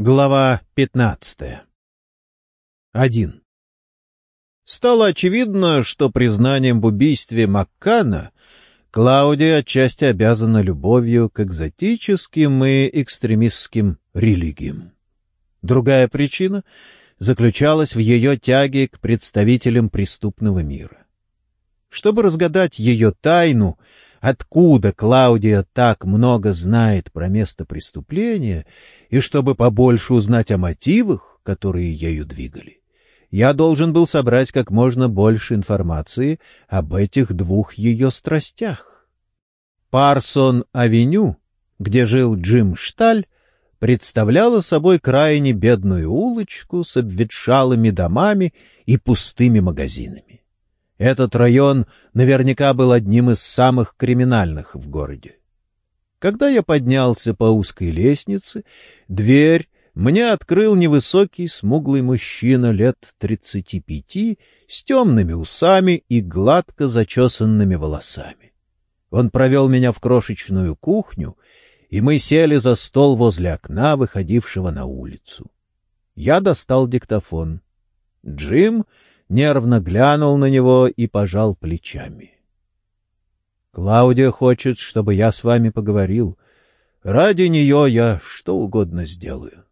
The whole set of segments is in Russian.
Глава 15. 1. Стало очевидно, что признанием в убийстве Маккана Клаудия отчасти обязана любовью к экзотическим и экстремистским религиям. Другая причина заключалась в ее тяге к представителям преступного мира. Чтобы разгадать ее тайну — откуда Клаудия так много знает про место преступления, и чтобы побольше узнать о мотивах, которые ею двигали, я должен был собрать как можно больше информации об этих двух ее страстях. Парсон-авеню, где жил Джим Шталь, представляла собой крайне бедную улочку с обветшалыми домами и пустыми магазинами. Этот район наверняка был одним из самых криминальных в городе. Когда я поднялся по узкой лестнице, дверь мне открыл невысокий смуглый мужчина лет тридцати пяти с темными усами и гладко зачесанными волосами. Он провел меня в крошечную кухню, и мы сели за стол возле окна, выходившего на улицу. Я достал диктофон. Джим нервно глянул на него и пожал плечами. «Клаудия хочет, чтобы я с вами поговорил. Ради нее я что угодно сделаю».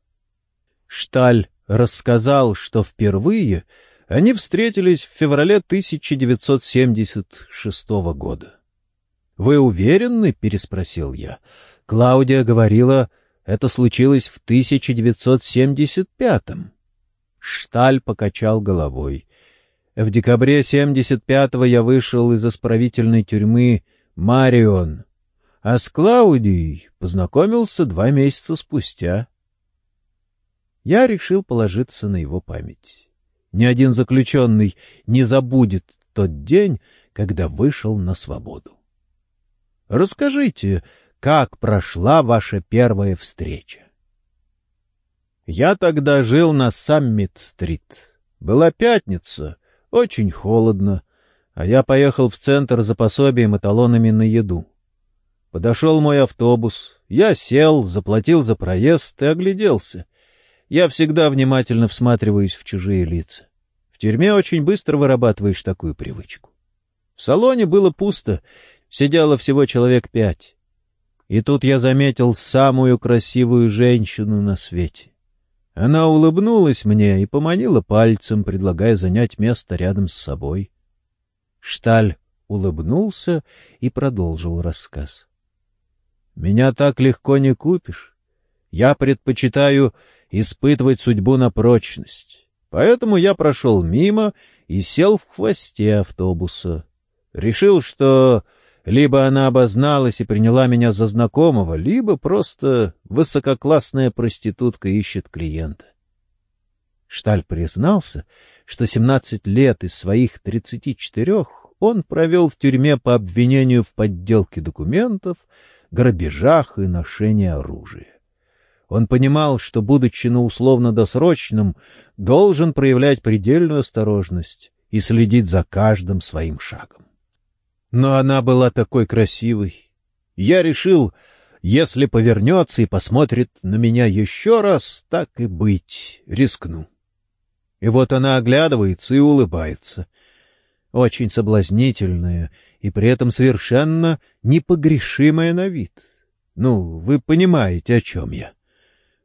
Шталь рассказал, что впервые они встретились в феврале 1976 года. «Вы уверены?» — переспросил я. Клаудия говорила, это случилось в 1975-м. Шталь покачал головой. В декабре 75-го я вышел из исправительной тюрьмы «Марион», а с Клаудией познакомился два месяца спустя. Я решил положиться на его память. Ни один заключенный не забудет тот день, когда вышел на свободу. Расскажите, как прошла ваша первая встреча? Я тогда жил на Саммит-стрит. Была пятница — очень холодно, а я поехал в центр за пособием и талонами на еду. Подошел мой автобус, я сел, заплатил за проезд и огляделся. Я всегда внимательно всматриваюсь в чужие лица. В тюрьме очень быстро вырабатываешь такую привычку. В салоне было пусто, сидело всего человек пять. И тут я заметил самую красивую женщину на свете. Она улыбнулась мне и поманила пальцем, предлагая занять место рядом с собой. Шталь улыбнулся и продолжил рассказ. «Меня так легко не купишь. Я предпочитаю испытывать судьбу на прочность. Поэтому я прошел мимо и сел в хвосте автобуса. Решил, что либо она обозналась и приняла меня за знакомого, либо просто высококлассная проститутка ищет клиента. Шталь признался, что 17 лет из своих 34 он провел в тюрьме по обвинению в подделке документов, грабежах и ношении оружия. Он понимал, что, будучи на условно-досрочном, должен проявлять предельную осторожность и следить за каждым своим шагом. Но она была такой красивой. Я решил, если повернется и посмотрит на меня еще раз, так и быть, рискну. И вот она оглядывается и улыбается. Очень соблазнительная и при этом совершенно непогрешимая на вид. Ну, вы понимаете, о чем я.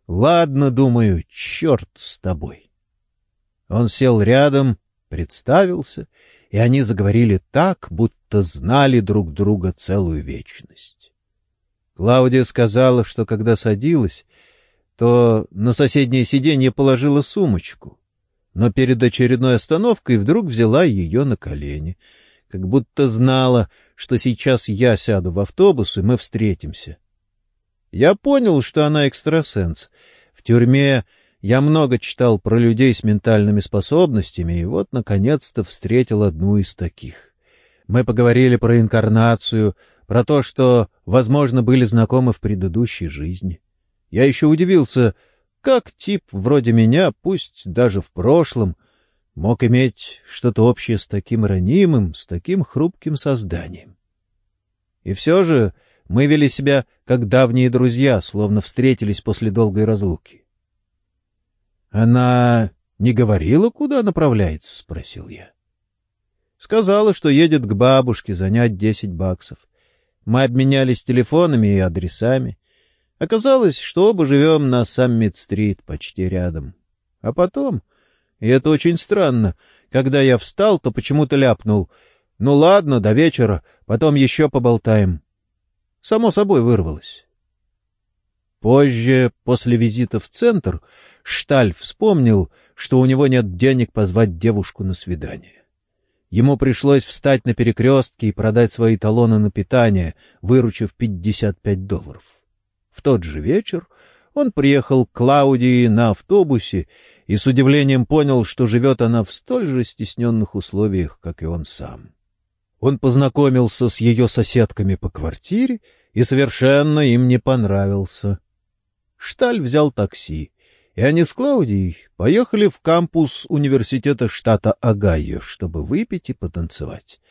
Ладно, думаю, черт с тобой. Он сел рядом, представился и они заговорили так, будто знали друг друга целую вечность. Клаудия сказала, что когда садилась, то на соседнее сиденье положила сумочку, но перед очередной остановкой вдруг взяла ее на колени, как будто знала, что сейчас я сяду в автобус, и мы встретимся. Я понял, что она экстрасенс. В тюрьме я много читал про людей с ментальными способностями, и вот, наконец-то, встретил одну из таких. Мы поговорили про инкарнацию, про то, что, возможно, были знакомы в предыдущей жизни. Я еще удивился, как тип вроде меня, пусть даже в прошлом, мог иметь что-то общее с таким ранимым, с таким хрупким созданием. И все же мы вели себя как давние друзья, словно встретились после долгой разлуки. Она не говорила, куда направляется? — спросил я. Сказала, что едет к бабушке занять десять баксов. Мы обменялись телефонами и адресами. Оказалось, что оба живем на Саммит-стрит, почти рядом. А потом, и это очень странно, когда я встал, то почему-то ляпнул. Ну ладно, до вечера, потом еще поболтаем. Само собой вырвалось. Позже, после визита в центр, Шталь вспомнил, что у него нет денег позвать девушку на свидание. Ему пришлось встать на перекрестке и продать свои талоны на питание, выручив 55 долларов. В тот же вечер он приехал к Клаудии на автобусе и с удивлением понял, что живет она в столь же стесненных условиях, как и он сам. Он познакомился с ее соседками по квартире и совершенно им не понравился. Шталь взял такси, и они с Клаудией поехали в кампус университета штата Огайо, чтобы выпить и потанцевать.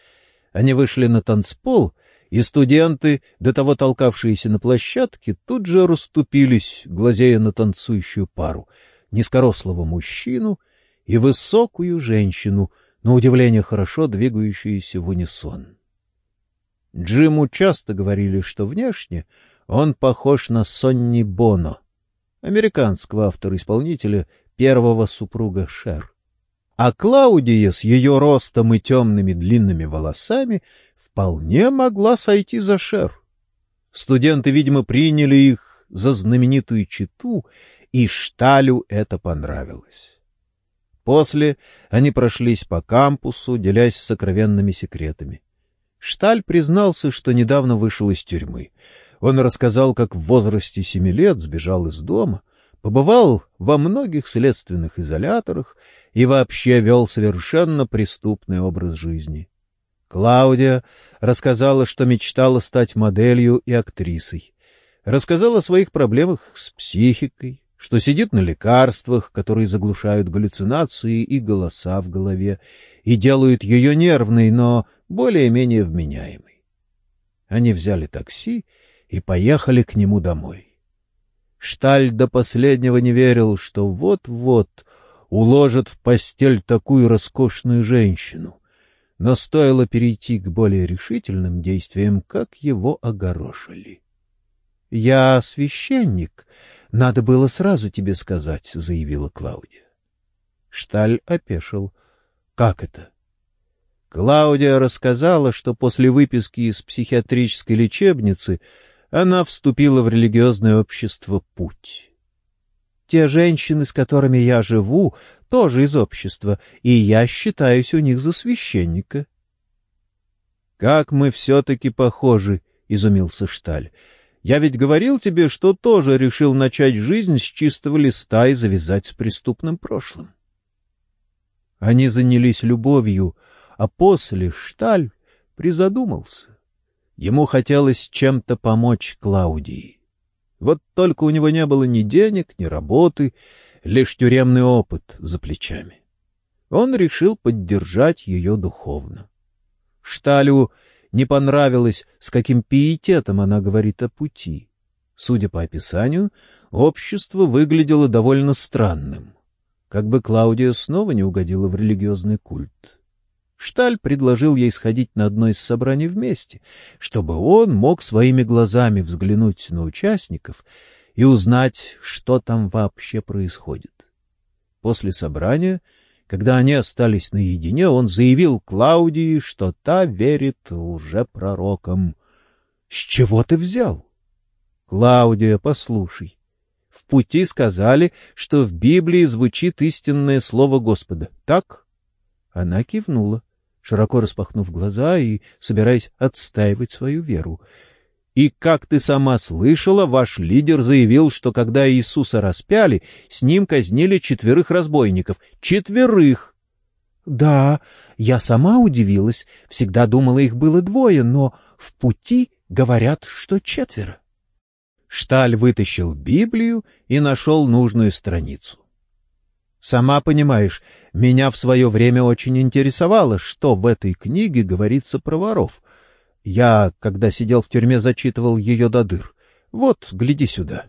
Они вышли на танцпол, и студенты, до того толкавшиеся на площадке, тут же расступились, глазея на танцующую пару, низкорослого мужчину и высокую женщину, на удивление хорошо двигающуюся в унисон. Джиму часто говорили, что внешне он похож на Сонни Боно, американского автора-исполнителя первого супруга Шер. А Клаудия с ее ростом и темными длинными волосами вполне могла сойти за Шер. Студенты, видимо, приняли их за знаменитую читу, и Шталю это понравилось. После они прошлись по кампусу, делясь сокровенными секретами. Шталь признался, что недавно вышел из тюрьмы. Он рассказал, как в возрасте семи лет сбежал из дома, побывал во многих следственных изоляторах и вообще вел совершенно преступный образ жизни. Клаудия рассказала, что мечтала стать моделью и актрисой. Рассказала о своих проблемах с психикой, что сидит на лекарствах, которые заглушают галлюцинации и голоса в голове и делают ее нервной, но более-менее вменяемой. Они взяли такси и поехали к нему домой. Шталь до последнего не верил, что вот-вот уложат в постель такую роскошную женщину, но стоило перейти к более решительным действиям, как его огорошили. — Я священник, надо было сразу тебе сказать, — заявила Клаудия. Шталь опешил. — Как это? Клаудия рассказала, что после выписки из психиатрической лечебницы она вступила в религиозное общество «Путь». Те женщины, с которыми я живу, тоже из общества, и я считаюсь у них за священника. — Как мы все-таки похожи, — изумился Шталь. — Я ведь говорил тебе, что тоже решил начать жизнь с чистого листа и завязать с преступным прошлым. Они занялись любовью, а после Шталь призадумался. Ему хотелось чем-то помочь Клаудии. Вот только у него не было ни денег, ни работы, лишь тюремный опыт за плечами. Он решил поддержать ее духовно. Шталю не понравилось, с каким пиететом она говорит о пути. Судя по описанию, общество выглядело довольно странным. Как бы Клаудия снова не угодила в религиозный культ. Шталь предложил ей сходить на одно из собраний вместе, чтобы он мог своими глазами взглянуть на участников и узнать, что там вообще происходит. После собрания, когда они остались наедине, он заявил Клаудии, что та верит лжепророкам. — С чего ты взял? — Клаудия, послушай. В пути сказали, что в Библии звучит истинное слово Господа. Так? Она кивнула широко распахнув глаза и собираясь отстаивать свою веру. И, как ты сама слышала, ваш лидер заявил, что когда Иисуса распяли, с ним казнили четверых разбойников. Четверых! Да, я сама удивилась, всегда думала, их было двое, но в пути говорят, что четверо. Шталь вытащил Библию и нашел нужную страницу. Сама понимаешь, меня в свое время очень интересовало, что в этой книге говорится про воров. Я, когда сидел в тюрьме, зачитывал ее до дыр. Вот, гляди сюда.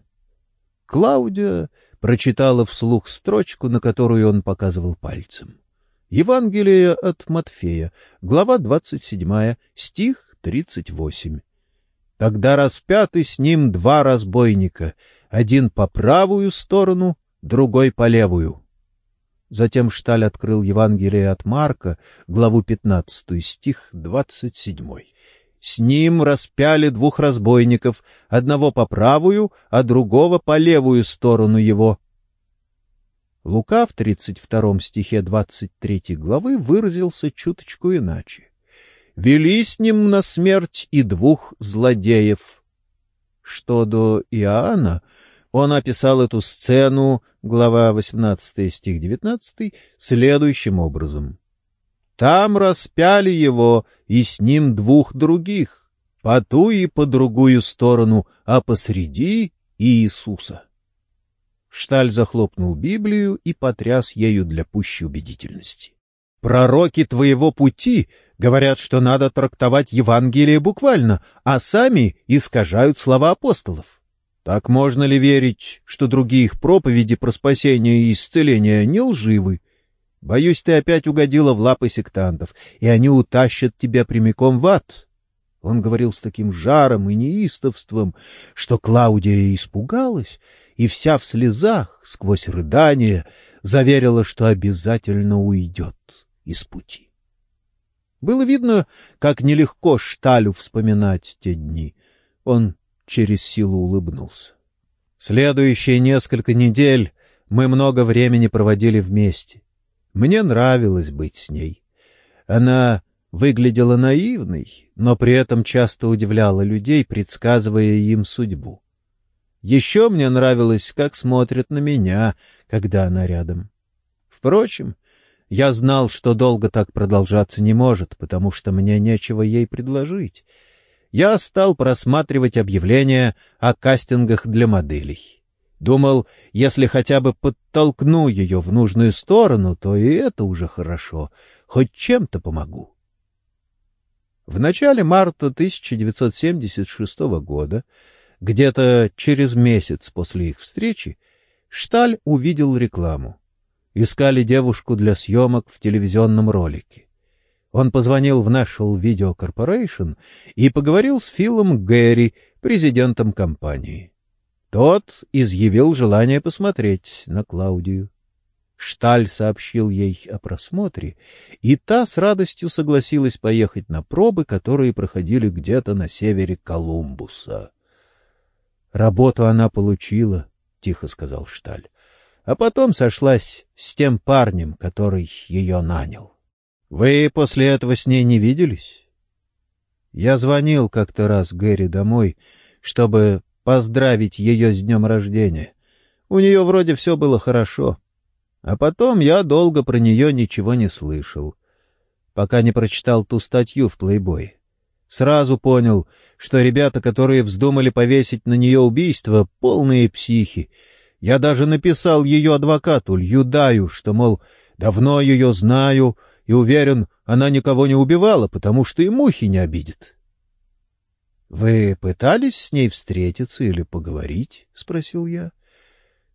Клаудия прочитала вслух строчку, на которую он показывал пальцем. Евангелие от Матфея, глава 27, стих 38. Тогда распяты с ним два разбойника, один по правую сторону, другой по левую. Затем Шталь открыл Евангелие от Марка, главу 15, стих 27. С ним распяли двух разбойников, одного по правую, а другого по левую сторону его. Лука в 32 стихе 23 главы выразился чуточку иначе. «Вели с ним на смерть и двух злодеев». Что до Иоанна, он описал эту сцену, глава 18 стих 19, следующим образом. Там распяли его и с ним двух других, по ту и по другую сторону, а посреди Иисуса. Шталь захлопнул Библию и потряс ею для пущей убедительности. «Пророки твоего пути говорят, что надо трактовать Евангелие буквально, а сами искажают слова апостолов. Так можно ли верить, что другие их проповеди про спасение и исцеление не лживы? Боюсь, ты опять угодила в лапы сектантов, и они утащат тебя прямиком в ад. Он говорил с таким жаром и неистовством, что Клаудия испугалась и вся в слезах, сквозь рыдание, заверила, что обязательно уйдет из пути. Было видно, как нелегко Шталю вспоминать те дни. Он через силу улыбнулся. Следующие несколько недель мы много времени проводили вместе. Мне нравилось быть с ней. Она выглядела наивной, но при этом часто удивляла людей, предсказывая им судьбу. Еще мне нравилось, как смотрят на меня, когда она рядом. Впрочем, я знал, что долго так продолжаться не может, потому что мне нечего ей предложить. Я стал просматривать объявления о кастингах для моделей. Думал, если хотя бы подтолкну ее в нужную сторону, то и это уже хорошо. Хоть чем-то помогу. В начале марта 1976 года, где-то через месяц после их встречи, Шталь увидел рекламу. Искали девушку для съемок в телевизионном ролике. Он позвонил в National Video Corporation и поговорил с Филом Гэри, президентом компании. Тот изъявил желание посмотреть на Клаудию. Шталь сообщил ей о просмотре, и та с радостью согласилась поехать на пробы, которые проходили где-то на севере Колумбуса. Работу она получила, тихо сказал Шталь. А потом сошлась с тем парнем, который ее нанял. Вы после этого с ней не виделись? Я звонил как-то раз Гэри домой, чтобы поздравить ее с днем рождения. У нее вроде все было хорошо. А потом я долго про нее ничего не слышал, пока не прочитал ту статью в «Плейбой». Сразу понял, что ребята, которые вздумали повесить на нее убийство, полные психи. Я даже написал ее адвокату, Льюдаю, что, мол, давно ее знаю и уверен, она никого не убивала, потому что и мухи не обидит. Вы пытались с ней встретиться или поговорить? спросил я.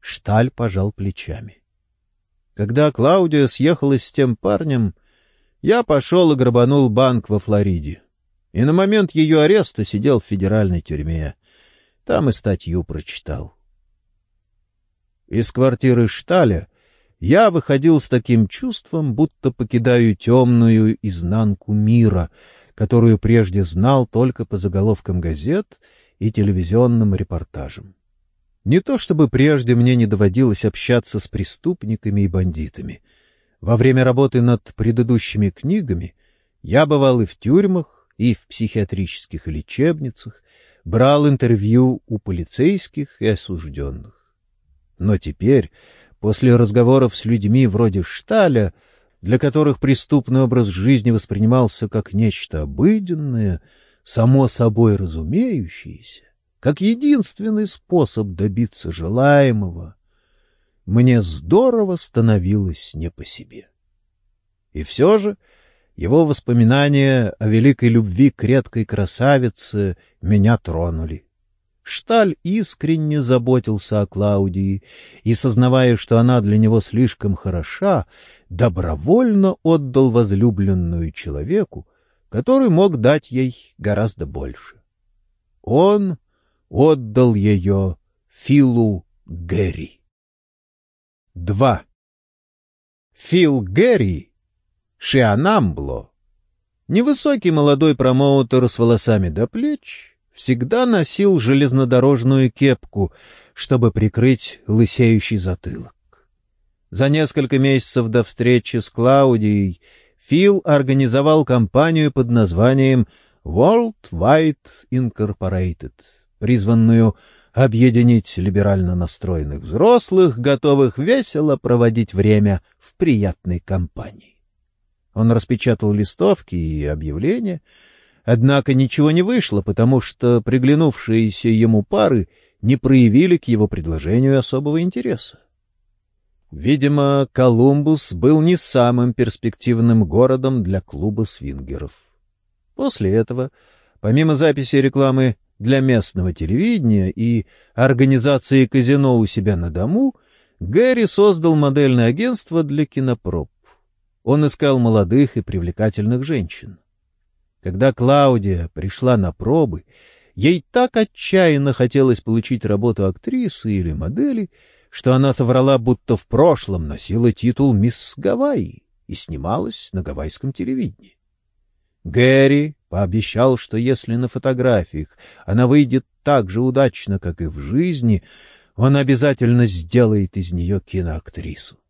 Шталь пожал плечами. Когда Клаудия съехалась с тем парнем, я пошел и грабанул банк во Флориде. И на момент ее ареста сидел в федеральной тюрьме. Там и статью прочитал. Из квартиры Шталя я выходил с таким чувством, будто покидаю темную изнанку мира, которую прежде знал только по заголовкам газет и телевизионным репортажам. Не то чтобы прежде мне не доводилось общаться с преступниками и бандитами. Во время работы над предыдущими книгами я бывал и в тюрьмах, и в психиатрических лечебницах, брал интервью у полицейских и осужденных. Но теперь, после разговоров с людьми вроде Шталя, для которых преступный образ жизни воспринимался как нечто обыденное, само собой разумеющееся, как единственный способ добиться желаемого, мне здорово становилось не по себе. И все же его воспоминания о великой любви к редкой красавице меня тронули. Шталь искренне заботился о Клаудии и, сознавая, что она для него слишком хороша, добровольно отдал возлюбленную человеку, который мог дать ей гораздо больше. Он отдал ее Филу Гэри. 2. Фил Гэри, Шианамбло, невысокий молодой промоутер с волосами до плеч, всегда носил железнодорожную кепку, чтобы прикрыть лысеющий затылок. За несколько месяцев до встречи с Клаудией Фил организовал компанию под названием World Wide Incorporated, призванную объединить либерально настроенных взрослых, готовых весело проводить время в приятной компании. Он распечатал листовки и объявления, Однако ничего не вышло, потому что приглянувшиеся ему пары не проявили к его предложению особого интереса. Видимо, Колумбус был не самым перспективным городом для клуба свингеров. После этого, помимо записи рекламы для местного телевидения и организации казино у себя на дому, Гэри создал модельное агентство для кинопроб. Он искал молодых и привлекательных женщин. Когда Клаудия пришла на пробы, ей так отчаянно хотелось получить работу актрисы или модели, что она соврала, будто в прошлом носила титул «Мисс Гавайи» и снималась на гавайском телевидении. Гэри пообещал, что если на фотографиях она выйдет так же удачно, как и в жизни, он обязательно сделает из нее киноактрису.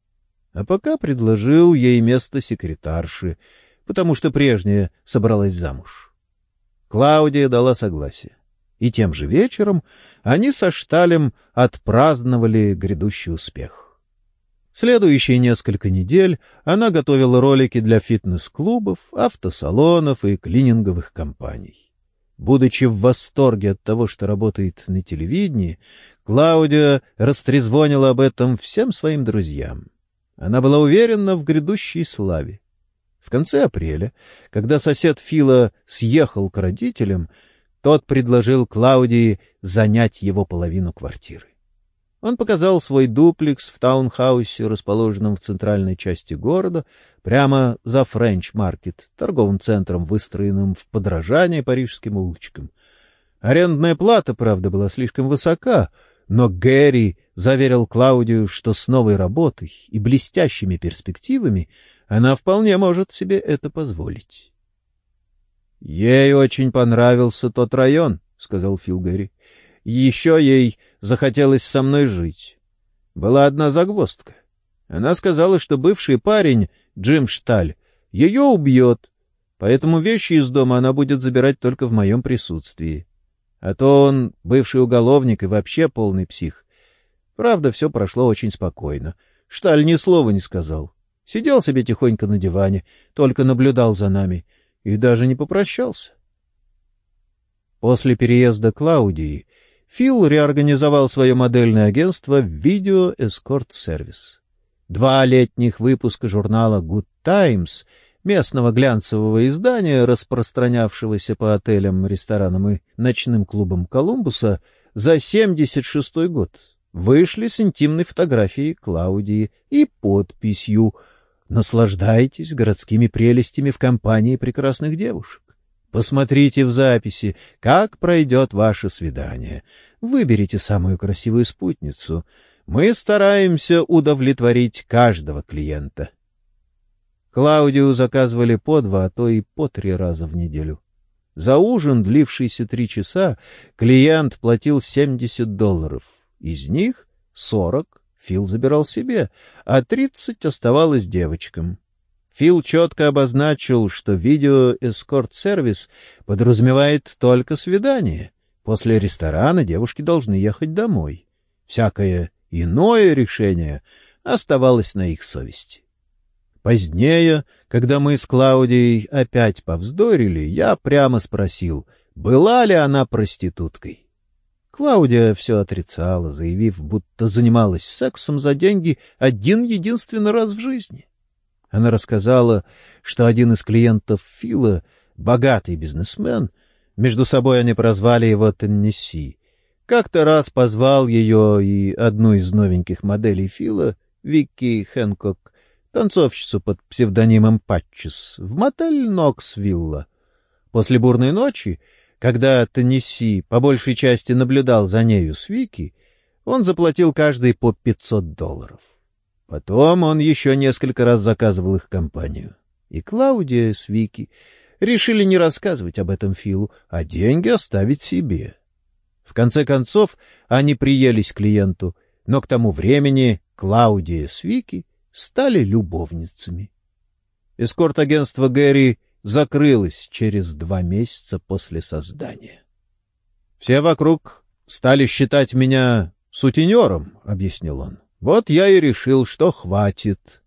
А пока предложил ей место секретарши — потому что прежняя собралась замуж. Клаудия дала согласие. И тем же вечером они со Шталем отпраздновали грядущий успех. Следующие несколько недель она готовила ролики для фитнес-клубов, автосалонов и клининговых компаний. Будучи в восторге от того, что работает на телевидении, Клаудия растрезвонила об этом всем своим друзьям. Она была уверена в грядущей славе. В конце апреля, когда сосед Фила съехал к родителям, тот предложил Клаудии занять его половину квартиры. Он показал свой дуплекс в таунхаусе, расположенном в центральной части города, прямо за Френч-маркет, торговым центром, выстроенным в подражание парижским улочкам. Арендная плата, правда, была слишком высока, но Гэри заверил Клаудию, что с новой работой и блестящими перспективами она вполне может себе это позволить. — Ей очень понравился тот район, — сказал Фил Гэри. — Еще ей захотелось со мной жить. Была одна загвоздка. Она сказала, что бывший парень, Джим Шталь, ее убьет, поэтому вещи из дома она будет забирать только в моем присутствии. А то он бывший уголовник и вообще полный псих. Правда, все прошло очень спокойно. Шталь ни слова не сказал. Сидел себе тихонько на диване, только наблюдал за нами и даже не попрощался. После переезда Клаудии Фил реорганизовал свое модельное агентство «Видео Эскорт Сервис». Два летних выпуска журнала «Good Times» местного глянцевого издания, распространявшегося по отелям, ресторанам и ночным клубам Колумбуса, за 76 год вышли с интимной фотографией Клаудии и подписью — Наслаждайтесь городскими прелестями в компании прекрасных девушек. Посмотрите в записи, как пройдет ваше свидание. Выберите самую красивую спутницу. Мы стараемся удовлетворить каждого клиента. Клаудию заказывали по два, а то и по три раза в неделю. За ужин, длившийся три часа, клиент платил 70 долларов. Из них 40 Фил забирал себе, а тридцать оставалось девочкам. Фил четко обозначил, что видео-эскорт-сервис подразумевает только свидание. После ресторана девушки должны ехать домой. Всякое иное решение оставалось на их совести. Позднее, когда мы с Клаудией опять повздорили, я прямо спросил, была ли она проституткой. Клаудия все отрицала, заявив, будто занималась сексом за деньги один единственный раз в жизни. Она рассказала, что один из клиентов Фила, богатый бизнесмен, между собой они прозвали его Теннесси, Как-то раз позвал ее и одну из новеньких моделей Фила, Вики Хэнкок, танцовщицу под псевдонимом Патчес, в мотель Ноксвилла. После бурной ночи, когда Теннесси по большей части наблюдал за нею с Вики, он заплатил каждый по 500 долларов. Потом он еще несколько раз заказывал их компанию. И Клаудия с Вики решили не рассказывать об этом Филу, а деньги оставить себе. В конце концов, они приелись клиенту, но к тому времени Клаудия с Вики стали любовницами. Эскорт-агентство Гэри закрылось через два месяца после создания. «Все вокруг стали считать меня сутенером», — объяснил он. «Вот я и решил, что хватит».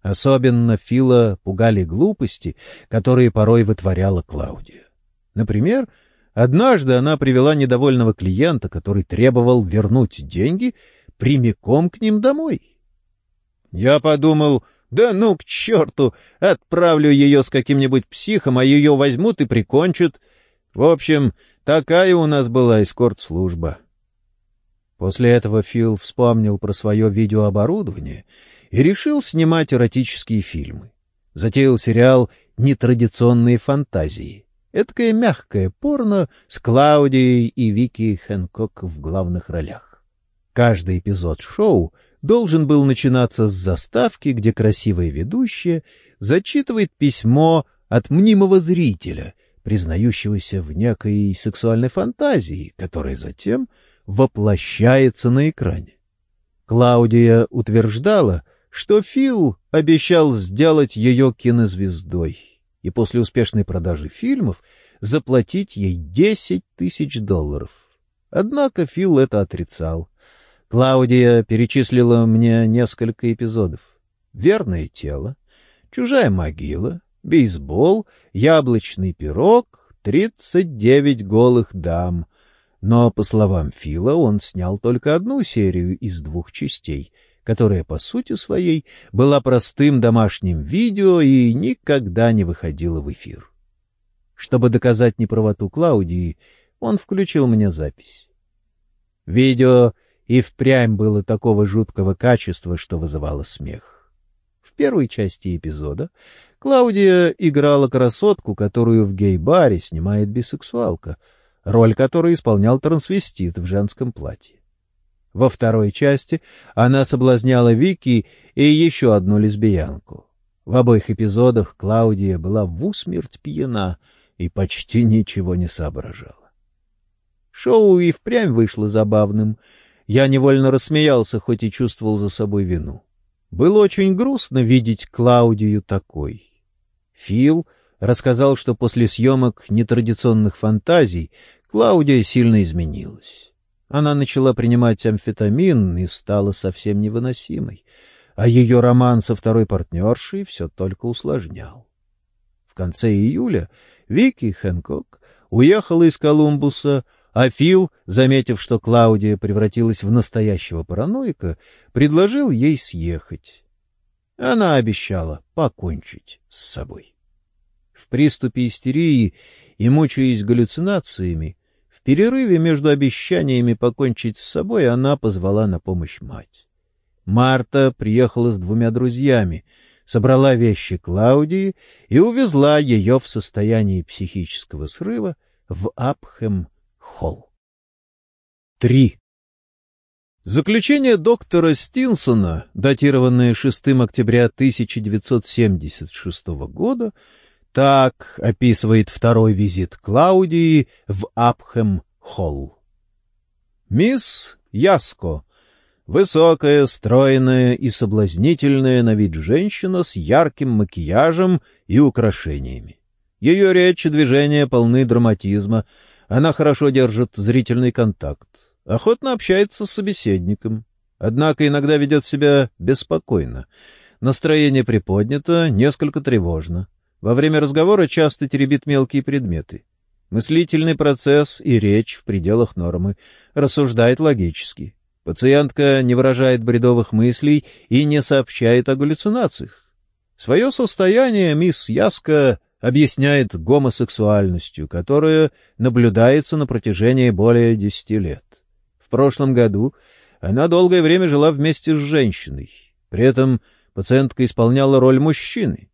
Особенно Фила пугали глупости, которые порой вытворяла Клаудия. Например, Однажды она привела недовольного клиента, который требовал вернуть деньги, прямиком к ним домой. Я подумал, да ну к черту, отправлю ее с каким-нибудь психом, а ее возьмут и прикончат. В общем, такая у нас была эскорт-служба. После этого Фил вспомнил про свое видеооборудование и решил снимать эротические фильмы. Затеял сериал «Нетрадиционные фантазии». Эдакое мягкое порно с Клаудией и Вики Хэнкок в главных ролях. Каждый эпизод шоу должен был начинаться с заставки, где красивая ведущая зачитывает письмо от мнимого зрителя, признающегося в некой сексуальной фантазии, которая затем воплощается на экране. Клаудия утверждала, что Фил обещал сделать ее кинозвездой и после успешной продажи фильмов заплатить ей 10 тысяч долларов. Однако Фил это отрицал. Клаудия перечислила мне несколько эпизодов. «Верное тело», «Чужая могила», «Бейсбол», «Яблочный пирог», «Тридцать девять голых дам». Но, по словам Фила, он снял только одну серию из двух частей — которая по сути своей была простым домашним видео и никогда не выходила в эфир. Чтобы доказать неправоту Клаудии, он включил мне запись. Видео и впрямь было такого жуткого качества, что вызывало смех. В первой части эпизода Клаудия играла красотку, которую в гей-баре снимает бисексуалка, роль которой исполнял трансвестит в женском платье. Во второй части она соблазняла Вики и еще одну лесбиянку. В обоих эпизодах Клаудия была в усмерть пьяна и почти ничего не соображала. Шоу и впрямь вышло забавным. Я невольно рассмеялся, хоть и чувствовал за собой вину. Было очень грустно видеть Клаудию такой. Фил рассказал, что после съемок нетрадиционных фантазий Клаудия сильно изменилась. Она начала принимать амфетамин и стала совсем невыносимой, а ее роман со второй партнершей все только усложнял. В конце июля Вики Хэнкок уехала из Колумбуса, а Фил, заметив, что Клаудия превратилась в настоящего параноика, предложил ей съехать. Она обещала покончить с собой. В приступе истерии и мучаясь галлюцинациями, в перерыве между обещаниями покончить с собой она позвала на помощь мать. Марта приехала с двумя друзьями, собрала вещи Клаудии и увезла ее в состоянии психического срыва в Апхэм-холл. 3. Заключение доктора Стинсона, датированное 6 октября 1976 года, так описывает второй визит Клаудии в Апхэм-холл. Мисс Яско — высокая, стройная и соблазнительная на вид женщина с ярким макияжем и украшениями. Ее речь и движения полны драматизма, она хорошо держит зрительный контакт, охотно общается с собеседником, однако иногда ведет себя беспокойно. Настроение приподнято, несколько тревожно. Во время разговора часто теребит мелкие предметы. Мыслительный процесс и речь в пределах нормы. Рассуждает логически. Пациентка не выражает бредовых мыслей и не сообщает о галлюцинациях. Свое состояние мисс Яска объясняет гомосексуальностью, которая наблюдается на протяжении более десяти лет. В прошлом году она долгое время жила вместе с женщиной. При этом пациентка исполняла роль мужчины.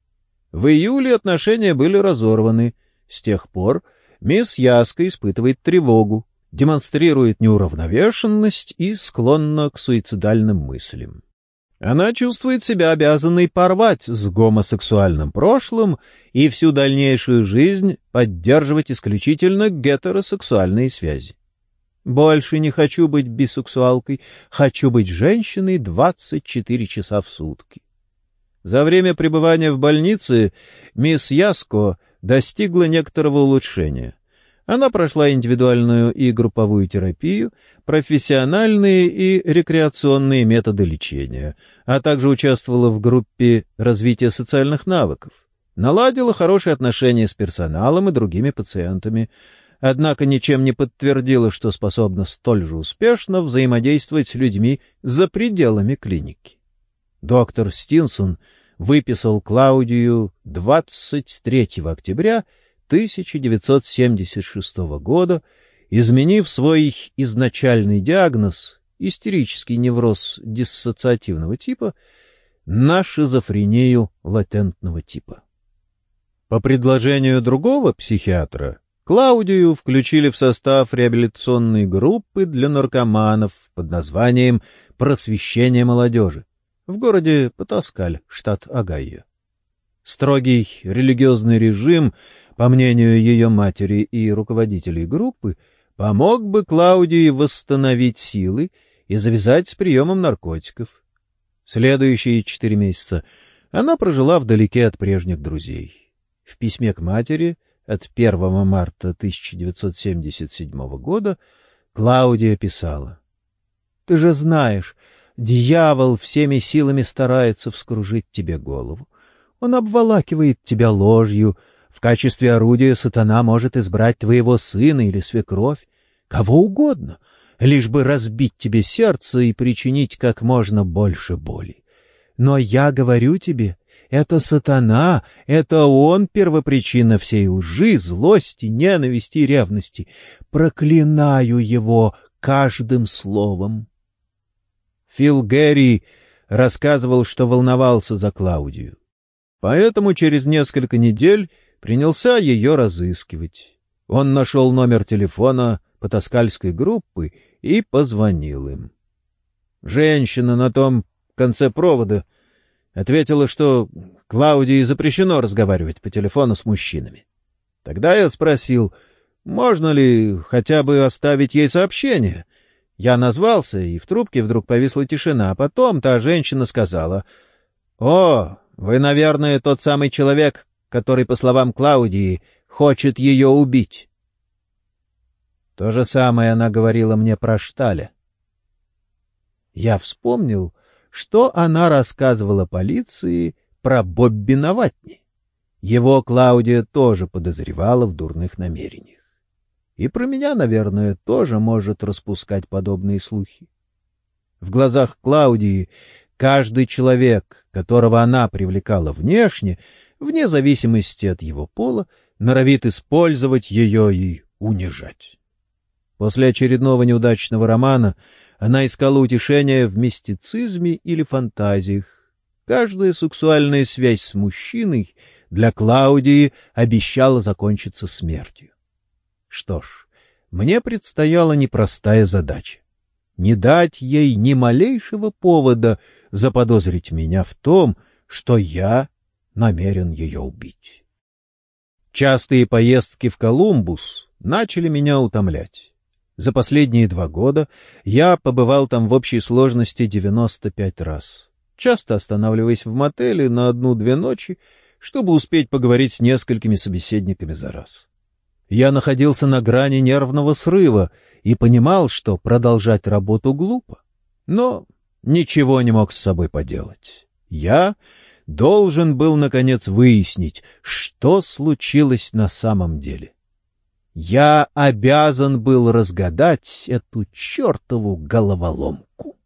В июле отношения были разорваны. С тех пор мисс Яска испытывает тревогу, демонстрирует неуравновешенность и склонна к суицидальным мыслям. Она чувствует себя обязанной порвать с гомосексуальным прошлым и всю дальнейшую жизнь поддерживать исключительно гетеросексуальные связи. Больше не хочу быть бисексуалкой, хочу быть женщиной 24 часа в сутки. За время пребывания в больнице мисс Яско достигла некоторого улучшения. Она прошла индивидуальную и групповую терапию, профессиональные и рекреационные методы лечения, а также участвовала в группе развития социальных навыков. Наладила хорошие отношения с персоналом и другими пациентами, однако ничем не подтвердила, что способна столь же успешно взаимодействовать с людьми за пределами клиники. Доктор Стинсон выписал Клаудию 23 октября 1976 года, изменив свой изначальный диагноз истерический невроз диссоциативного типа на шизофрению латентного типа. По предложению другого психиатра Клаудию включили в состав реабилитационной группы для наркоманов под названием «Просвещение молодежи» в городе Патаскаль, штат Огайо. Строгий религиозный режим, по мнению ее матери и руководителей группы, помог бы Клаудии восстановить силы и завязать с приемом наркотиков. Следующие четыре месяца она прожила вдалеке от прежних друзей. В письме к матери от 1 марта 1977 года Клаудия писала. «Ты же знаешь, дьявол всеми силами старается вскружить тебе голову. Он обволакивает тебя ложью. В качестве орудия сатана может избрать твоего сына или свекровь, кого угодно, лишь бы разбить тебе сердце и причинить как можно больше боли. Но я говорю тебе, это сатана, это он первопричина всей лжи, злости, ненависти и ревности. Проклинаю его каждым словом. Фил Гэри рассказывал, что волновался за Клаудию. Поэтому через несколько недель принялся ее разыскивать. Он нашел номер телефона потаскальской группы и позвонил им. Женщина на том конце провода ответила, что Клаудии запрещено разговаривать по телефону с мужчинами. Тогда я спросил, можно ли хотя бы оставить ей сообщение. Я назвался, и в трубке вдруг повисла тишина, а потом та женщина сказала, «О, вы, наверное, тот самый человек, который, по словам Клаудии, хочет ее убить. То же самое она говорила мне про Шталя. Я вспомнил, что она рассказывала полиции про Бобби Наватни. Его Клаудия тоже подозревала в дурных намерениях. И про меня, наверное, тоже может распускать подобные слухи. В глазах Клаудии Каждый человек, которого она привлекала внешне, вне зависимости от его пола, норовит использовать ее и унижать. После очередного неудачного романа она искала утешения в мистицизме или фантазиях. Каждая сексуальная связь с мужчиной для Клаудии обещала закончиться смертью. Что ж, мне предстояла непростая задача не дать ей ни малейшего повода заподозрить меня в том, что я намерен ее убить. Частые поездки в Колумбус начали меня утомлять. За последние два года я побывал там в общей сложности 95 раз, часто останавливаясь в мотеле на одну-две ночи, чтобы успеть поговорить с несколькими собеседниками за раз. Я находился на грани нервного срыва и понимал, что продолжать работу глупо. Но ничего не мог с собой поделать. Я должен был, наконец, выяснить, что случилось на самом деле. Я обязан был разгадать эту чертову головоломку.